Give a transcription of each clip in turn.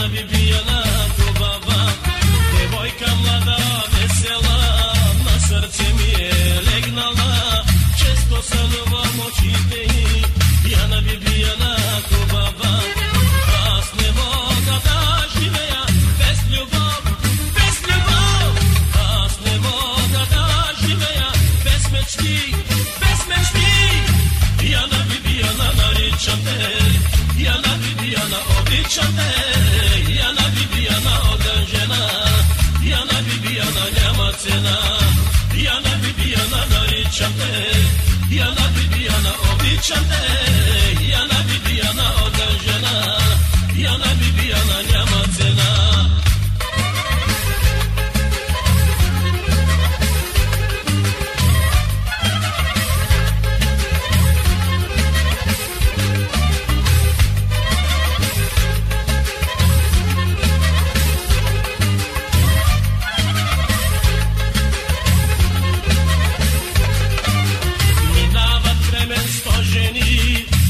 ona bibijala ko baba Devojka mlada, vesela, na srce mi je legnala Često sanjuvam očite i pijana bibijala ko baba Vas ne moga da žive ja bez ljubav, bez ljubav Vas ne moga da žive ja bez mečki, bez mečki Pijana bibijala naričam te, pijana bibijala običam te Athena, Diana Bibiana Norichane, Diana Bibiana Obichane, Diana Bibiana Odajana, Diana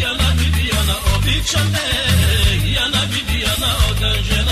Yana bir yana obi bir yana bir yana o da jena.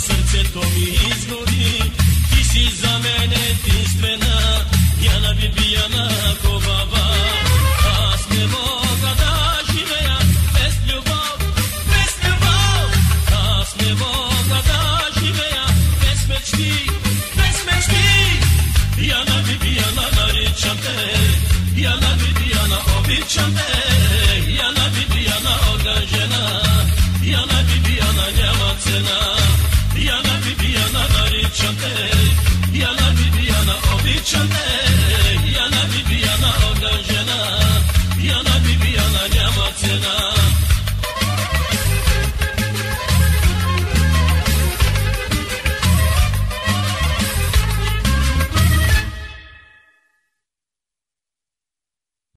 srce to mi izgodi Ti si za mene jedinstvena Jana Bibijana ko baba A s ne moga da živeja Bez ljubav, bez ljubav A s ne moga da živeja Bez mečti, bez mečti Jana Bibijana naričam te Jana Bibijana običam te